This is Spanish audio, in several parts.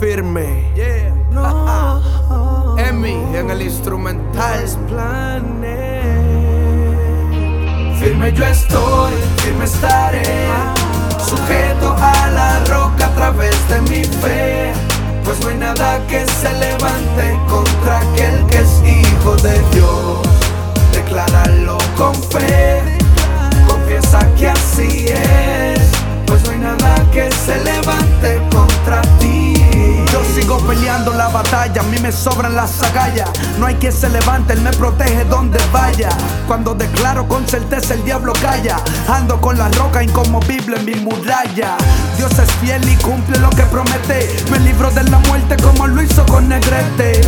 firme. Yeah. No. Emi en el instrumental. Firme yo estoy, firme estaré, sujeto a la roca a través de mi fe. Pues no hay nada que se levante contra aquel que es hijo de Dios. Decláralo con fe, confiesa que así es. Pues no hay nada que se levante la batalla, a mí me sobran las agallas. No hay quien se levante, él me protege donde vaya. Cuando declaro con certeza el diablo calla. Ando con la roca inconmovible en mi muralla. Dios es fiel y cumple lo que promete. Me libro de la muerte como lo hizo con Negrete.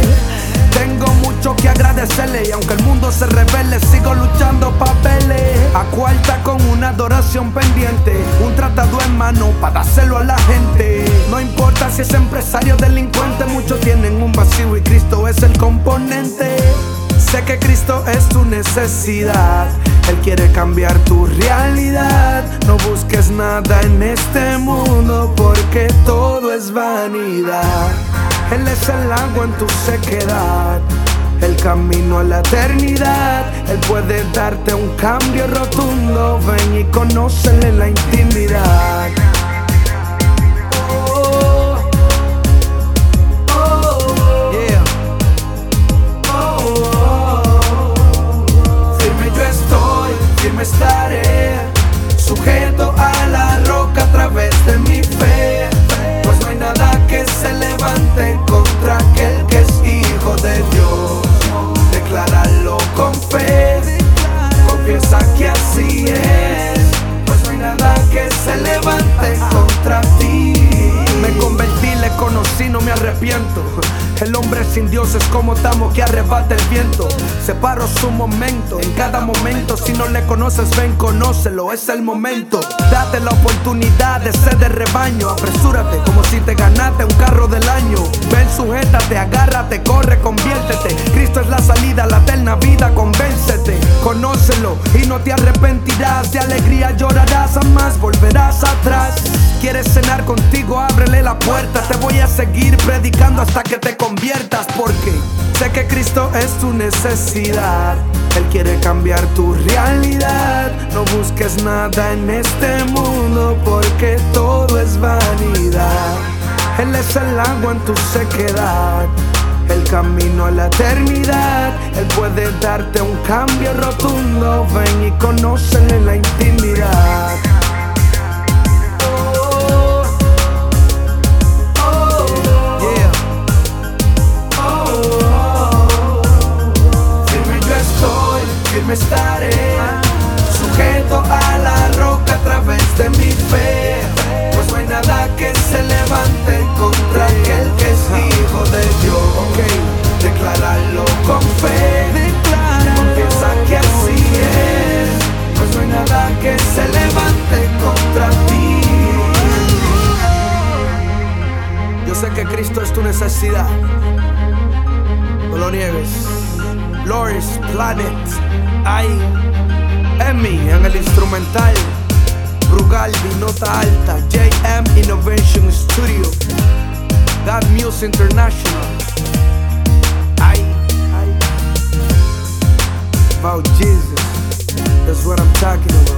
Tengo mucho que agradecerle y aunque el mundo se revele, sigo luchando papeles. A cuarta con una adoración pendiente, un tratado en mano para dárselo a la gente. Si es empresario delincuente, muchos tienen un vacío y Cristo es el componente. Sé que Cristo es tu necesidad. Él quiere cambiar tu realidad. No busques nada en este mundo porque todo es vanidad. Él es el agua en tu sequedad. El camino a la eternidad. Él puede darte un cambio rotundo. Ven y conócele la intimidad. El hombre sin Dios es como tamo que arrebata el viento. Separo su momento, en cada momento. Si no le conoces, ven, conócelo, es el momento. Date la oportunidad de ser de rebaño. Apresúrate como si te ganaste un carro del año. Ven, sujétate, agárrate, corre, conviértete. Cristo es la salida, la eterna vida, convéncete. Conócelo y no te arrepentirás. De alegría llorarás, jamás volverás atrás. Quieres cenar contigo, puerta. Te voy a seguir predicando hasta que te conviertas. Porque sé que Cristo es tu necesidad. Él quiere cambiar tu realidad. No busques nada en este mundo porque todo es vanidad. Él es el agua en tu sequedad. El camino a la eternidad. Él puede darte un cambio rotundo. Ven y conócele la intimidad. Firme estaré, sujeto a la roca a través de mi fe. Pues no hay nada que se levante contra aquel que es hijo de Dios. Decláralo con fe, confiesa que así es. Pues no hay nada que se levante contra ti. Yo sé que Cristo es tu necesidad. No lo niegues. Loris, Planet, ay, Emmy en el instrumental. Brugaldi, nota alta. JM Innovation Studio. God Music International. Ay, ay. About Jesus. That's what I'm talking about.